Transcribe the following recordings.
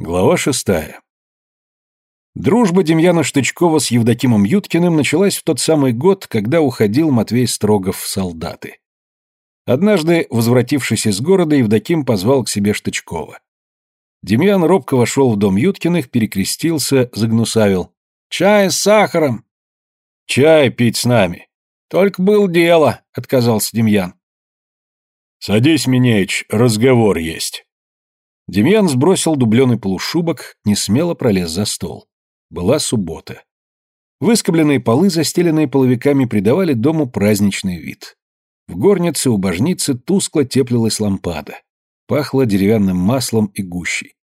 Глава шестая. Дружба Демьяна Штычкова с Евдокимом Юткиным началась в тот самый год, когда уходил Матвей Строгов в солдаты. Однажды, возвратившись из города, Евдоким позвал к себе Штычкова. Демьян робко вошел в дом Юткиных, перекрестился, загнусавил. «Чай с сахаром!» «Чай пить с нами!» «Только был дело», — отказался Демьян. «Садись, Минеич, разговор есть». Демьян сбросил дубленый полушубок, не смело пролез за стол. Была суббота. Выскобленные полы, застеленные половиками, придавали дому праздничный вид. В горнице у божницы тускло теплилась лампада. Пахло деревянным маслом и гущей.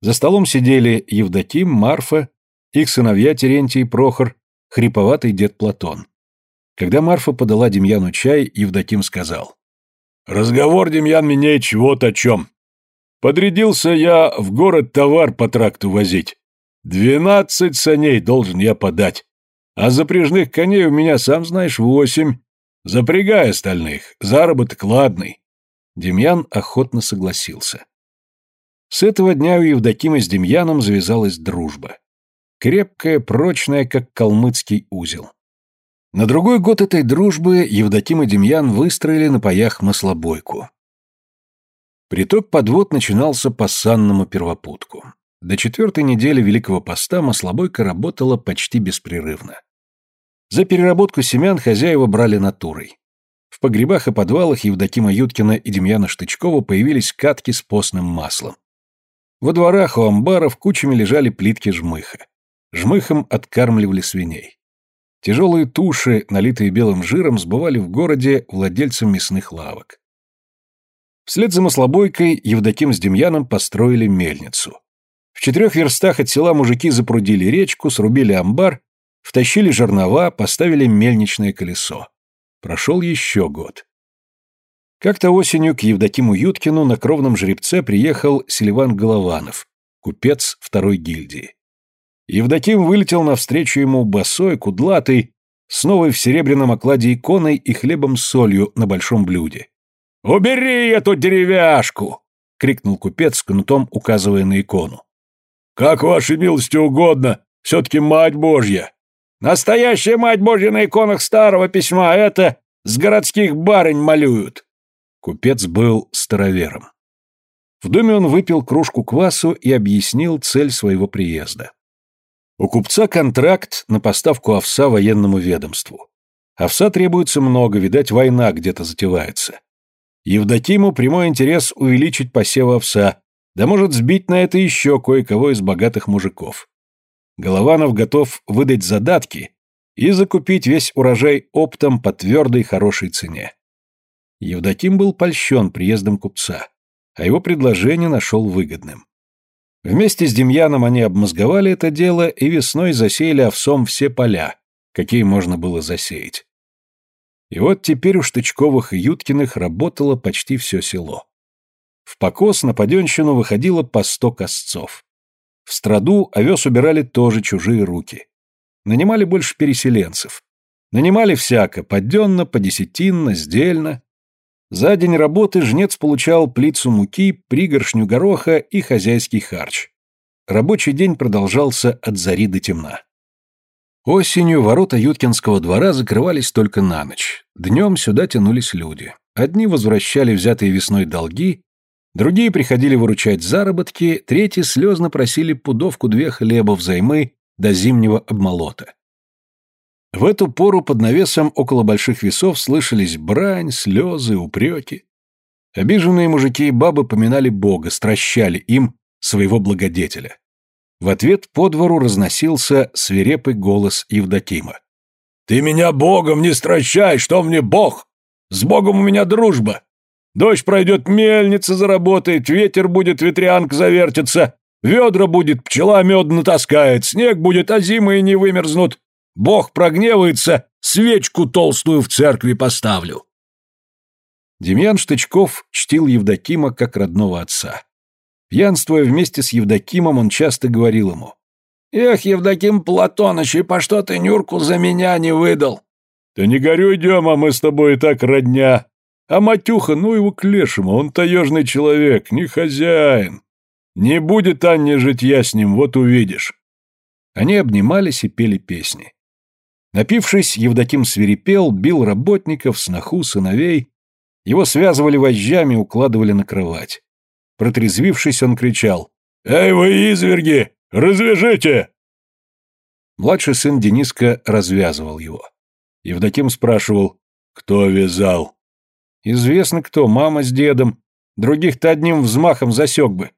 За столом сидели Евдоким, Марфа, их сыновья Терентий и Прохор, хриповатый дед Платон. Когда Марфа подала Демьяну чай, Евдоким сказал. «Разговор, Демьян Минеич, вот о чем. Подрядился я в город товар по тракту возить. Двенадцать саней должен я подать. А запряжных коней у меня, сам знаешь, восемь. Запрягай остальных, заработок ладный. Демьян охотно согласился. С этого дня у Евдокима с Демьяном завязалась дружба. Крепкая, прочная, как калмыцкий узел. На другой год этой дружбы Евдоким и Демьян выстроили на паях маслобойку. Приток подвод начинался по санному первопутку. До четвертой недели Великого Поста маслобойка работала почти беспрерывно. За переработку семян хозяева брали натурой. В погребах и подвалах Евдокима Юткина и Демьяна Штычкова появились катки с постным маслом. Во дворах у амбаров кучами лежали плитки жмыха. Жмыхом откармливали свиней. Тяжелые туши, налитые белым жиром, сбывали в городе владельцам мясных лавок. Вслед за маслобойкой Евдоким с Демьяном построили мельницу. В четырех верстах от села мужики запрудили речку, срубили амбар, втащили жернова, поставили мельничное колесо. Прошел еще год. Как-то осенью к Евдокиму Юткину на кровном жеребце приехал Селиван Голованов, купец второй гильдии. Евдоким вылетел навстречу ему босой, кудлатый, с новой в серебряном окладе иконой и хлебом с солью на большом блюде. «Убери эту деревяшку!» — крикнул купец, кнутом указывая на икону. «Как вашей милости угодно, все-таки мать Божья!» «Настоящая мать Божья на иконах старого письма, это с городских барынь малюют!» Купец был старовером. В доме он выпил кружку квасу и объяснил цель своего приезда. У купца контракт на поставку овса военному ведомству. Овса требуется много, видать, война где-то затевается. Евдокиму прямой интерес увеличить посев овса, да может сбить на это еще кое-кого из богатых мужиков. Голованов готов выдать задатки и закупить весь урожай оптом по твердой хорошей цене. Евдоким был польщен приездом купца, а его предложение нашел выгодным. Вместе с Демьяном они обмозговали это дело и весной засеяли овсом все поля, какие можно было засеять. И вот теперь у Штычковых и Юткиных работало почти все село. В покос на паденщину выходило по сто косцов. В страду овес убирали тоже чужие руки. Нанимали больше переселенцев. Нанимали всяко, подденно, подесятинно, сдельно. За день работы жнец получал плицу муки, пригоршню гороха и хозяйский харч. Рабочий день продолжался от зари до темна. Осенью ворота Юткинского двора закрывались только на ночь. Днем сюда тянулись люди. Одни возвращали взятые весной долги, другие приходили выручать заработки, третьи слезно просили пудовку-две хлеба взаймы до зимнего обмолота. В эту пору под навесом около больших весов слышались брань, слезы, упреки. Обиженные мужики и бабы поминали Бога, стращали им своего благодетеля. В ответ по двору разносился свирепый голос Евдокима. «Ты меня Богом не стращай, что мне Бог? С Богом у меня дружба. Дождь пройдет, мельница заработает, ветер будет, ветрянка завертится, ведра будет, пчела мед натаскает, снег будет, а зимы и не вымерзнут. Бог прогневается, свечку толстую в церкви поставлю». Демьян Штычков чтил Евдокима как родного отца. Пьянствуя вместе с Евдокимом, он часто говорил ему. «Эх, Евдоким Платоныч, и по что ты Нюрку за меня не выдал?» «Да не горюй, Дема, мы с тобой и так родня. А Матюха, ну его к лешему, он таежный человек, не хозяин. Не будет Анне житья с ним, вот увидишь. Они обнимались и пели песни. Напившись, Евдоким свирепел, бил работников, сноху, сыновей. Его связывали вожжами, укладывали на кровать. Протрезвившись, он кричал. «Эй вы, изверги! Развяжите!» Младший сын Дениска развязывал его. Евдоким спрашивал. «Кто вязал?» «Известно кто, мама с дедом. Других-то одним взмахом засек бы».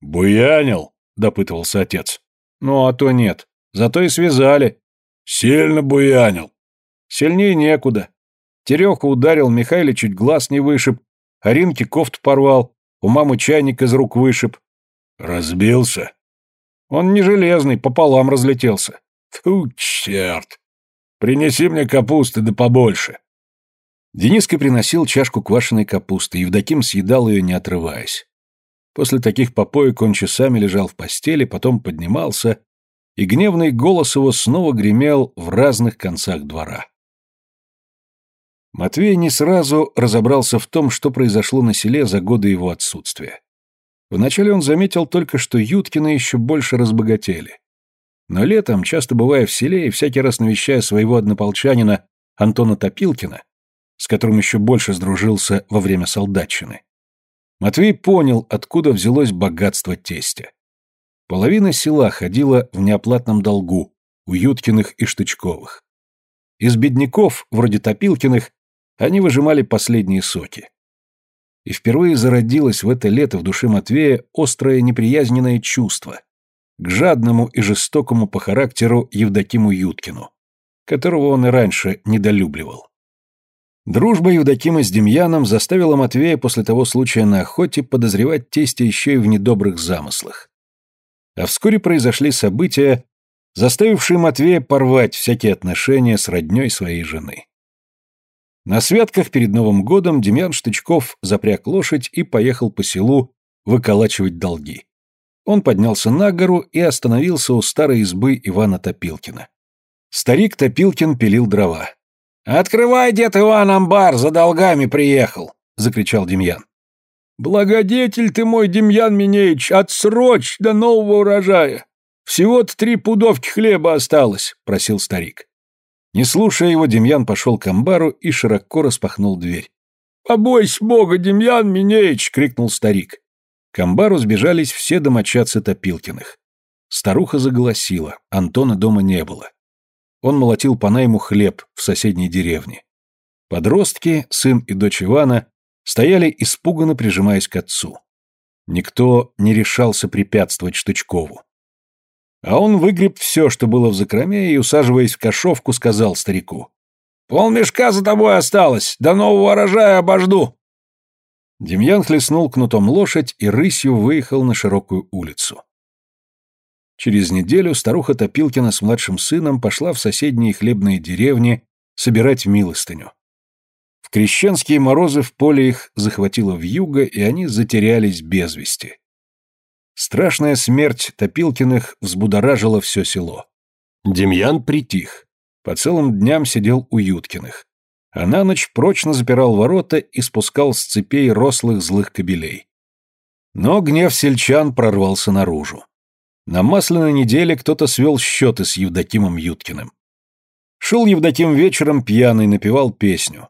«Буянил?» — допытывался отец. «Ну, а то нет. Зато и связали». «Сильно буянил». «Сильнее некуда. Тереху ударил, Михайле чуть глаз не вышиб, Аринке кофту порвал, у мамы чайник из рук вышиб». «Разбился?» «Он не железный, пополам разлетелся». «Фу, черт! Принеси мне капусты да побольше». Дениска приносил чашку квашеной капусты, Евдоким съедал ее, не отрываясь. После таких попоек он часами лежал в постели, потом поднимался, и гневный голос его снова гремел в разных концах двора. Матвей не сразу разобрался в том, что произошло на селе за годы его отсутствия. Вначале он заметил только, что Юткины еще больше разбогатели. Но летом, часто бывая в селе и всякий раз навещая своего однополчанина Антона Топилкина, с которым еще больше сдружился во время солдатчины, Матвей понял, откуда взялось богатство тестя. Половина села ходила в неоплатном долгу у Юткиных и Штычковых. Из бедняков, вроде Топилкиных, они выжимали последние соки. И впервые зародилось в это лето в душе Матвея острое неприязненное чувство к жадному и жестокому по характеру Евдокиму Юткину, которого он и раньше недолюбливал. Дружба Евдокима с Демьяном заставила Матвея после того случая на охоте подозревать тестя еще и в недобрых замыслах. А вскоре произошли события, заставившие Матвея порвать всякие отношения с родней своей жены. На святках перед Новым годом Демьян Штычков запряг лошадь и поехал по селу выколачивать долги. Он поднялся на гору и остановился у старой избы Ивана Топилкина. Старик Топилкин пилил дрова. «Открывай, дед Иван, амбар, за долгами приехал!» — закричал Демьян. «Благодетель ты мой, Демьян Минеич, отсрочь до нового урожая! Всего-то три пудовки хлеба осталось!» — просил старик. Не слушая его, Демьян пошел к амбару и широко распахнул дверь. «Побойся бога, Демьян Минеич!» — крикнул старик. К амбару сбежались все домочадцы Топилкиных. Старуха заголосила, Антона дома не было. Он молотил по найму хлеб в соседней деревне. Подростки, сын и дочь Ивана, стояли испуганно прижимаясь к отцу. Никто не решался препятствовать Штычкову. А он выгреб все, что было в закроме, и, усаживаясь в кошовку, сказал старику. «Полмешка за тобой осталось, до нового урожая обожду». Демьян хлестнул кнутом лошадь и рысью выехал на широкую улицу. Через неделю старуха Топилкина с младшим сыном пошла в соседние хлебные деревни собирать милостыню. В крещенские морозы в поле их захватило вьюга, и они затерялись без вести. Страшная смерть Топилкиных взбудоражила все село. Демьян притих. По целым дням сидел у Юткиных. А на ночь прочно запирал ворота и спускал с цепей рослых злых кобелей. Но гнев сельчан прорвался наружу. На масляной неделе кто-то свел счеты с Евдокимом Юткиным. Шел Евдоким вечером пьяный, напевал песню.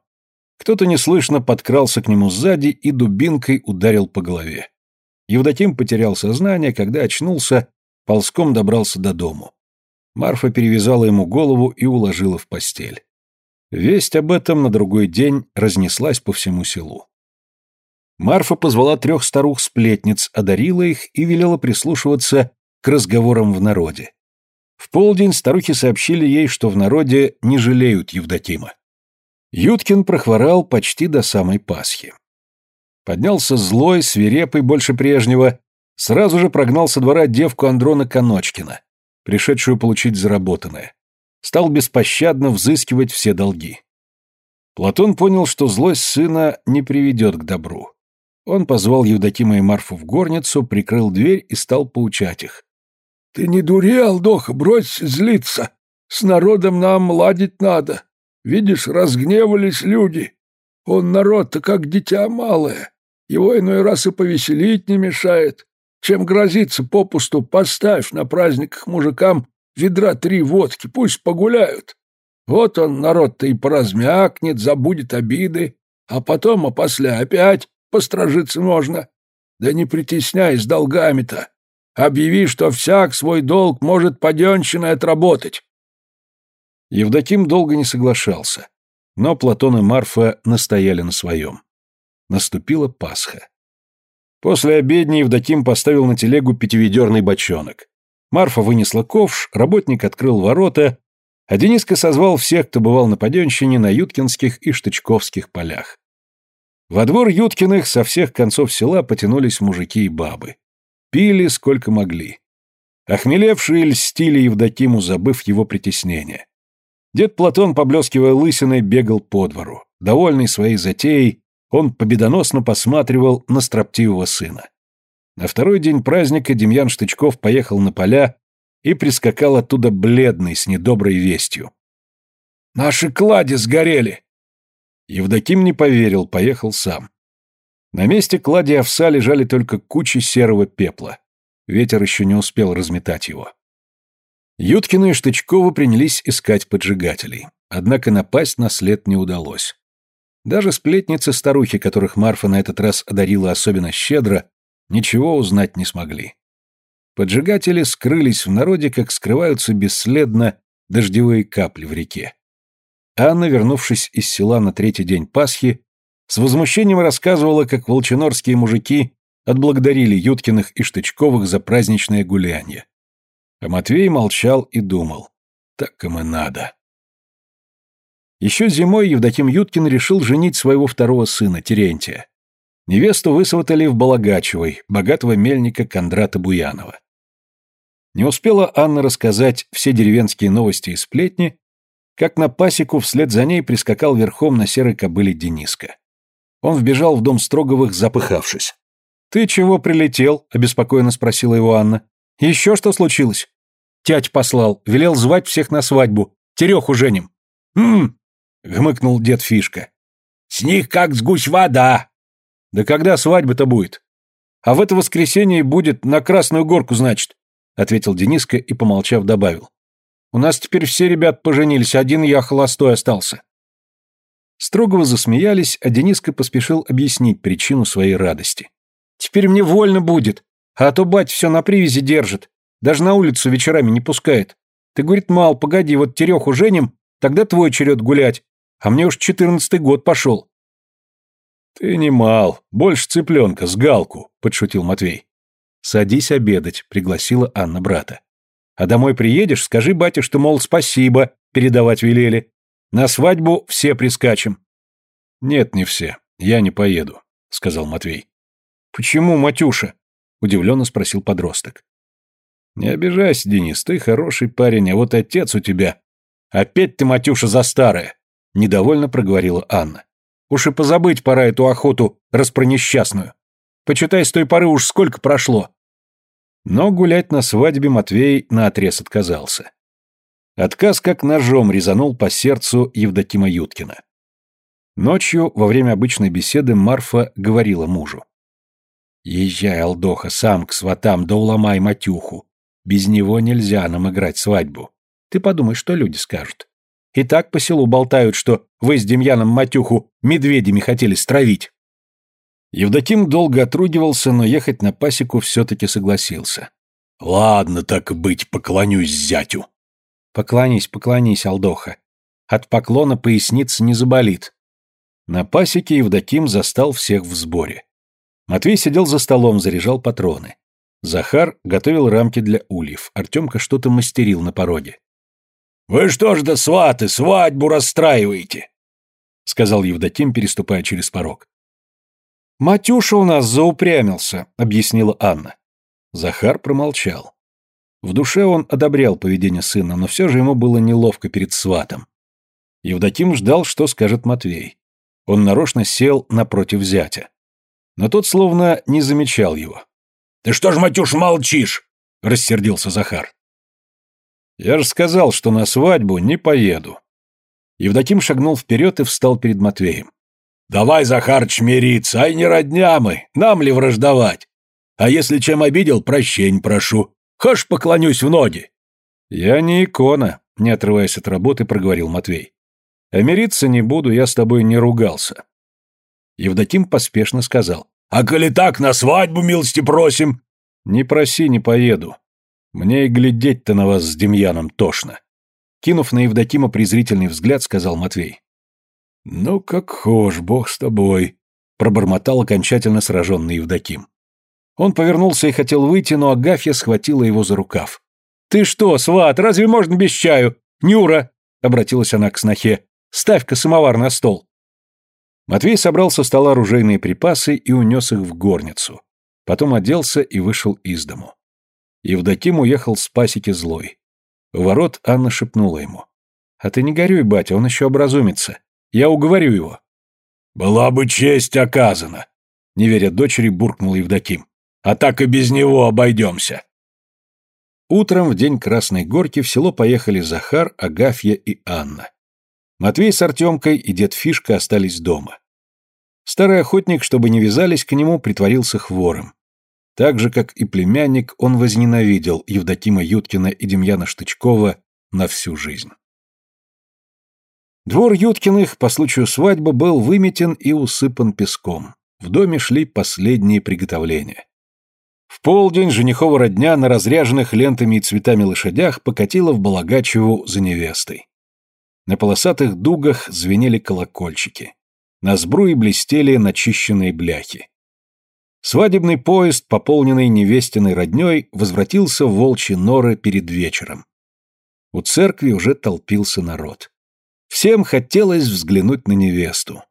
Кто-то неслышно подкрался к нему сзади и дубинкой ударил по голове. Евдоким потерял сознание, когда очнулся, ползком добрался до дому. Марфа перевязала ему голову и уложила в постель. Весть об этом на другой день разнеслась по всему селу. Марфа позвала трех старух-сплетниц, одарила их и велела прислушиваться к разговорам в народе. В полдень старухи сообщили ей, что в народе не жалеют Евдокима. Юткин прохворал почти до самой Пасхи. Поднялся злой, свирепый, больше прежнего, сразу же прогнал со двора девку Андрона Коночкина, пришедшую получить заработанное. Стал беспощадно взыскивать все долги. Платон понял, что злость сына не приведет к добру. Он позвал Евдокима и Марфу в горницу, прикрыл дверь и стал поучать их. Ты не дури, Алдоха, брось злиться. С народом нам ладить надо. Видишь, разгневались люди. Он народ-то как дитя малое. Его иной раз и повеселить не мешает. Чем грозиться попусту, поставь на праздниках мужикам ведра три водки, пусть погуляют. Вот он, народ-то и поразмякнет, забудет обиды, а потом, а после опять постражиться можно. Да не притесняй с долгами-то. Объяви, что всяк свой долг может паденщиной отработать. Евдоким долго не соглашался, но Платон и Марфа настояли на своем. Наступила Пасха. После обедни Евдоким поставил на телегу пятиведерный бочонок. Марфа вынесла ковш, работник открыл ворота, а Дениска созвал всех, кто бывал на Паденщине, на Юткинских и Штычковских полях. Во двор Юткиных со всех концов села потянулись мужики и бабы. Пили сколько могли. Охмелевшие льстили Евдокиму, забыв его притеснение. Дед Платон, поблескивая лысиной, бегал по двору. Довольный своей затеей, он победоносно посматривал на строптивого сына. На второй день праздника Демьян Штычков поехал на поля и прискакал оттуда бледный, с недоброй вестью. «Наши клади сгорели!» Евдоким не поверил, поехал сам. На месте клади овса лежали только кучи серого пепла. Ветер еще не успел разметать его. Юткины и Штычковы принялись искать поджигателей. Однако напасть на след не удалось. Даже сплетницы-старухи, которых Марфа на этот раз одарила особенно щедро, ничего узнать не смогли. Поджигатели скрылись в народе, как скрываются бесследно дождевые капли в реке. Анна, вернувшись из села на третий день Пасхи, с возмущением рассказывала, как волчинорские мужики отблагодарили Юткиных и Штычковых за праздничное гулянье. А Матвей молчал и думал, так им и надо. Еще зимой Евдоким Юткин решил женить своего второго сына, Терентия. Невесту высватали в Балагачевой, богатого мельника Кондрата Буянова. Не успела Анна рассказать все деревенские новости и сплетни, как на пасеку вслед за ней прискакал верхом на серой кобыле Дениска. Он вбежал в дом Строговых, запыхавшись. «Ты чего прилетел?» – обеспокоенно спросила его Анна. «Еще что случилось?» «Тять послал, велел звать всех на свадьбу. Тереху женим». «Хм, — гмыкнул дед Фишка. «С них как с гусь вода!» «Да когда свадьба-то будет?» «А в это воскресенье будет на Красную Горку, значит», — ответил Дениска и, помолчав, добавил. «У нас теперь все ребят поженились, один я холостой остался». Строгого засмеялись, а Дениска поспешил объяснить причину своей радости. «Теперь мне вольно будет, а то бать все на привязи держит, даже на улицу вечерами не пускает. Ты, говорит, мал, погоди, вот Тереху женим, тогда твой черед гулять, а мне уж четырнадцатый год пошел. Ты не мал, больше цыпленка, с галку, подшутил Матвей. Садись обедать, пригласила Анна брата. А домой приедешь, скажи бате, что, мол, спасибо, передавать велели. На свадьбу все прискачем. Нет, не все, я не поеду, сказал Матвей. Почему, Матюша? удивленно спросил подросток. Не обижайся, Денис, ты хороший парень, а вот отец у тебя. Опять ты, Матюша, за старое. Недовольно проговорила Анна. Уж и позабыть пора эту охоту распронесчастную. Почитай, с той поры уж сколько прошло. Но гулять на свадьбе Матвей наотрез отказался. Отказ как ножом резанул по сердцу Евдокима Юткина. Ночью, во время обычной беседы, Марфа говорила мужу. «Езжай, Алдоха, сам к сватам, да уломай матюху. Без него нельзя нам играть свадьбу. Ты подумай, что люди скажут. И так по селу болтают, что вы с Демьяном Матюху медведями хотели стравить. Евдоким долго отругивался, но ехать на пасеку все-таки согласился. «Ладно, так быть, поклонюсь зятю». «Поклонись, поклонись, Алдоха. От поклона поясница не заболит». На пасеке Евдоким застал всех в сборе. Матвей сидел за столом, заряжал патроны. Захар готовил рамки для ульев, Артемка что-то мастерил на пороге. «Вы что ж да сваты, свадьбу расстраиваете?» — сказал Евдоким, переступая через порог. «Матюша у нас заупрямился», — объяснила Анна. Захар промолчал. В душе он одобрял поведение сына, но все же ему было неловко перед сватом. Евдоким ждал, что скажет Матвей. Он нарочно сел напротив зятя. Но тот словно не замечал его. «Ты что ж, Матюш, молчишь?» — рассердился Захар. Я же сказал, что на свадьбу не поеду. Евдоким шагнул вперед и встал перед Матвеем. «Давай, Захарыч, мириться, ай не родня мы, нам ли враждовать? А если чем обидел, прощень прошу. Хошь поклонюсь в ноги. Я не икона, не отрываясь от работы, проговорил Матвей. А мириться не буду, я с тобой не ругался. Евдоким поспешно сказал. А коли так, на свадьбу милости просим. Не проси, не поеду. Мне и глядеть-то на вас с Демьяном тошно. Кинув на Евдокима презрительный взгляд, сказал Матвей. «Ну, как хошь, бог с тобой», — пробормотал окончательно сраженный Евдоким. Он повернулся и хотел выйти, но Агафья схватила его за рукав. «Ты что, сват, разве можно без чаю? Нюра!» — обратилась она к снохе. «Ставь-ка самовар на стол». Матвей собрал со стола оружейные припасы и унес их в горницу. Потом оделся и вышел из дому. Евдоким уехал с пасеки злой. У ворот Анна шепнула ему. «А ты не горюй, батя, он еще образумится. Я уговорю его». «Была бы честь оказана», — не веря дочери, буркнул Евдоким. «А так и без него обойдемся». Утром в день Красной Горки в село поехали Захар, Агафья и Анна. Матвей с Артемкой и дед Фишка остались дома. Старый охотник, чтобы не вязались к нему, притворился хворым. Так же, как и племянник, он возненавидел Евдокима Юткина и Демьяна Штычкова на всю жизнь. Двор Юткиных по случаю свадьбы был выметен и усыпан песком. В доме шли последние приготовления. В полдень женихова родня на разряженных лентами и цветами лошадях покатила в Балагачеву за невестой. На полосатых дугах звенели колокольчики. На сбруе блестели начищенные бляхи. Свадебный поезд, пополненный невестиной роднёй, возвратился в волчьи норы перед вечером. У церкви уже толпился народ. Всем хотелось взглянуть на невесту.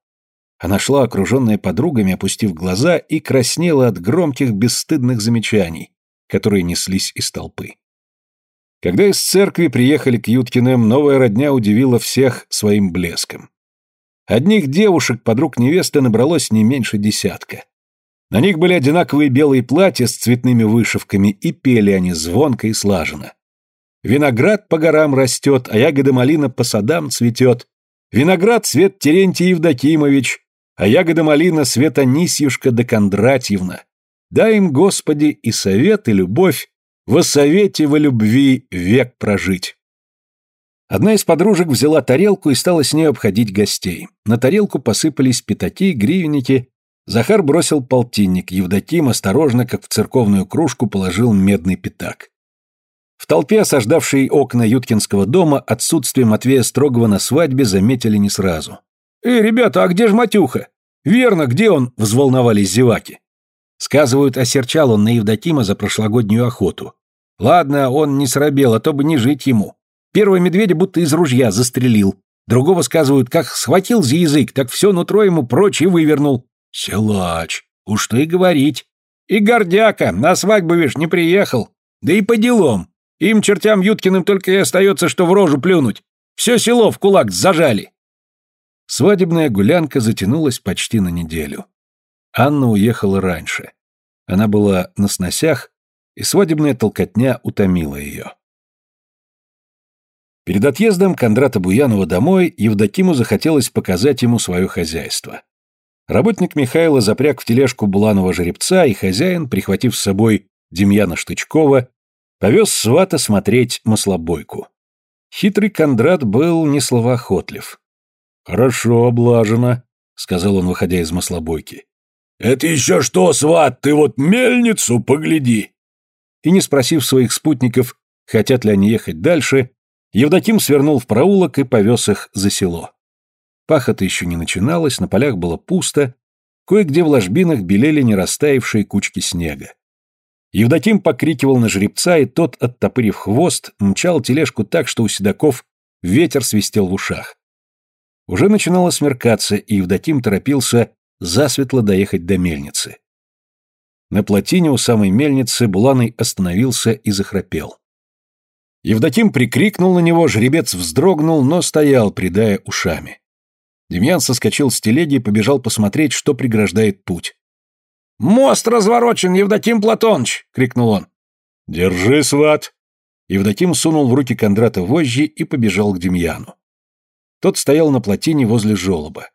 Она шла, окруженная подругами, опустив глаза, и краснела от громких бесстыдных замечаний, которые неслись из толпы. Когда из церкви приехали к Юткиным, новая родня удивила всех своим блеском. Одних девушек, подруг невесты, набралось не меньше десятка. На них были одинаковые белые платья с цветными вышивками, и пели они звонко и слаженно. Виноград по горам растет, а ягода малина по садам цветет. Виноград цвет Терентий Евдокимович, а ягода малина свет Анисьюшка да Кондратьевна. Дай им, Господи, и совет, и любовь, во совете, во любви век прожить. Одна из подружек взяла тарелку и стала с ней обходить гостей. На тарелку посыпались пятаки, гривенники Захар бросил полтинник, Евдоким осторожно, как в церковную кружку, положил медный пятак. В толпе, осаждавшей окна Юткинского дома, отсутствие Матвея Строгова на свадьбе заметили не сразу. «Эй, ребята, а где ж Матюха?» «Верно, где он?» – взволновались зеваки. Сказывают, осерчал он на Евдокима за прошлогоднюю охоту. Ладно, он не срабел, а то бы не жить ему. Первого медведя будто из ружья застрелил. Другого, сказывают, как схватил за язык, так все нутро ему прочь и вывернул. Силач, уж и говорить. И гордяка, на свадьбу, вишь, не приехал. Да и по делам. Им, чертям Юткиным, только и остается, что в рожу плюнуть. Все село в кулак зажали. Свадебная гулянка затянулась почти на неделю. Анна уехала раньше. Она была на сносях, и свадебная толкотня утомила ее. Перед отъездом Кондрата Буянова домой Евдокиму захотелось показать ему свое хозяйство. Работник Михайла запряг в тележку буланого жеребца, и хозяин, прихватив с собой Демьяна Штычкова, повез свата смотреть маслобойку. Хитрый Кондрат был не словоохотлив. «Хорошо облажено», — сказал он, выходя из маслобойки. «Это еще что, сват, ты вот мельницу погляди!» И не спросив своих спутников, хотят ли они ехать дальше, Евдоким свернул в проулок и повез их за село. Пахота еще не начиналась, на полях было пусто, кое-где в ложбинах белели не растаявшие кучки снега. Евдоким покрикивал на жеребца, и тот, оттопырив хвост, мчал тележку так, что у седаков ветер свистел в ушах. Уже начинало смеркаться, и Евдоким торопился засветло доехать до мельницы. На плотине у самой мельницы Буланый остановился и захрапел. Евдоким прикрикнул на него, жеребец вздрогнул, но стоял, придая ушами. Демьян соскочил с телеги и побежал посмотреть, что преграждает путь. «Мост разворочен, Евдоким Платоныч!» — крикнул он. «Держи, сват!» Евдоким сунул в руки Кондрата вожжи и побежал к Демьяну. Тот стоял на плотине возле жолоба.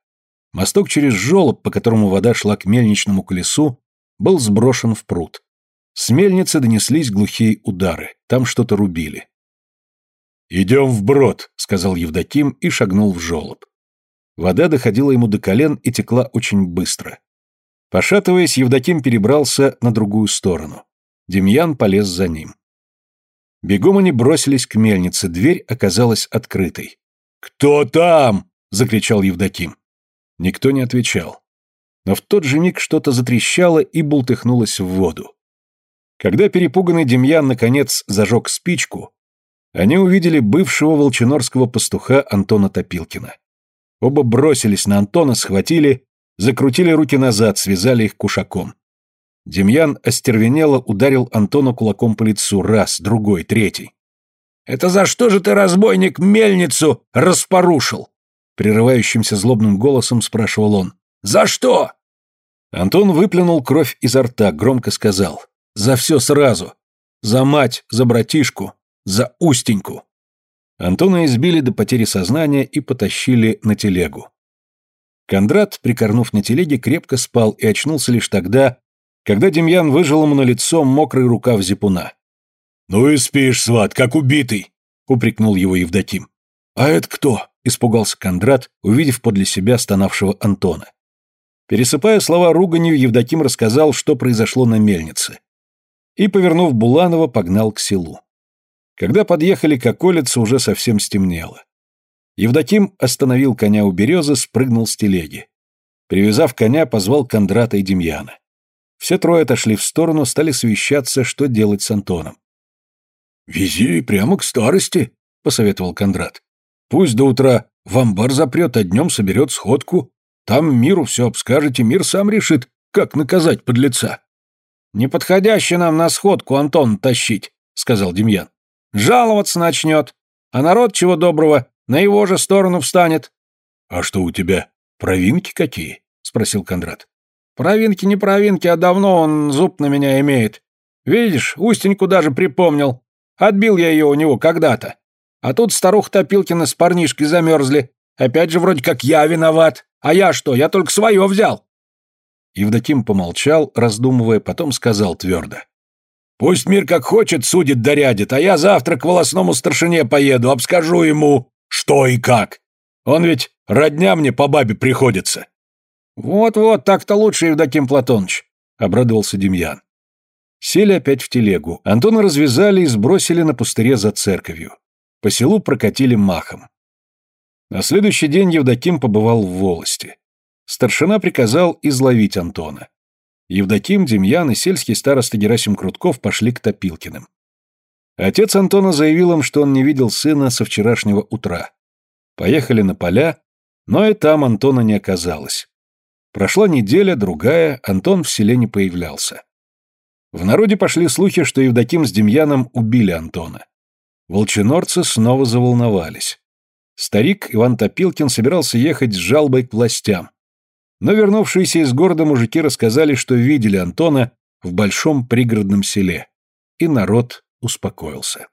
Мосток через жолоб, по которому вода шла к мельничному колесу, был сброшен в пруд. С мельницы донеслись глухие удары. Там что-то рубили. «Идем вброд», — сказал Евдоким и шагнул в жолоб. Вода доходила ему до колен и текла очень быстро. Пошатываясь, Евдоким перебрался на другую сторону. Демьян полез за ним. Бегом они бросились к мельнице, дверь оказалась открытой. «Кто там?» — закричал Евдоким. Никто не отвечал. Но в тот же миг что-то затрещало и бултыхнулось в воду. Когда перепуганный Демьян наконец зажег спичку, они увидели бывшего волчинорского пастуха Антона Топилкина. Оба бросились на Антона, схватили, закрутили руки назад, связали их кушаком. Демьян остервенело ударил Антона кулаком по лицу раз, другой, третий. «Это за что же ты, разбойник, мельницу распорушил?» Прерывающимся злобным голосом спрашивал он. «За что?» Антон выплюнул кровь изо рта, громко сказал. «За все сразу. За мать, за братишку, за Устеньку. Антона избили до потери сознания и потащили на телегу. Кондрат, прикорнув на телеге, крепко спал и очнулся лишь тогда, когда Демьян выжил ему на лицо мокрый рукав зипуна. «Ну и спишь, сват, как убитый!» — упрекнул его Евдоким. «А это кто?» — испугался Кондрат, увидев подле себя стонавшего Антона. Пересыпая слова руганью, Евдоким рассказал, что произошло на мельнице. И, повернув Буланова, погнал к селу. Когда подъехали к околице, уже совсем стемнело. Евдоким остановил коня у березы, спрыгнул с телеги. Привязав коня, позвал Кондрата и Демьяна. Все трое отошли в сторону, стали совещаться, что делать с Антоном. «Вези прямо к старости», — посоветовал Кондрат. «Пусть до утра в амбар запрет, а днем соберет сходку. Там миру все обскажете, мир сам решит, как наказать подлеца». «Неподходяще нам на сходку Антон тащить», — сказал Демьян. Жаловаться начнет, а народ, чего доброго, на его же сторону встанет. — А что у тебя, провинки какие? — спросил Кондрат. — Провинки не провинки, а давно он зуб на меня имеет. Видишь, Устеньку даже припомнил. Отбил я ее у него когда-то. А тут старуха Топилкина с парнишкой замерзли. Опять же вроде как я виноват. А я что, я только свое взял. Евдоким помолчал, раздумывая, потом сказал твердо. Пусть мир как хочет судит да рядит, а я завтра к волосному старшине поеду, обскажу ему, что и как. Он ведь родня мне по бабе приходится». «Вот-вот, так-то лучше, Евдоким Платоныч», — обрадовался Демьян. Сели опять в телегу. Антона развязали и сбросили на пустыре за церковью. По селу прокатили махом. На следующий день Евдоким побывал в волости. Старшина приказал изловить Антона. Евдоким, Демьян и сельский староста Герасим Крутков пошли к Топилкиным. Отец Антона заявил им, что он не видел сына со вчерашнего утра. Поехали на поля, но и там Антона не оказалось. Прошла неделя, другая, Антон в селе не появлялся. В народе пошли слухи, что Евдоким с Демьяном убили Антона. Волчинорцы снова заволновались. Старик Иван Топилкин собирался ехать с жалобой к властям. Но вернувшиеся из города мужики рассказали, что видели Антона в большом пригородном селе, и народ успокоился.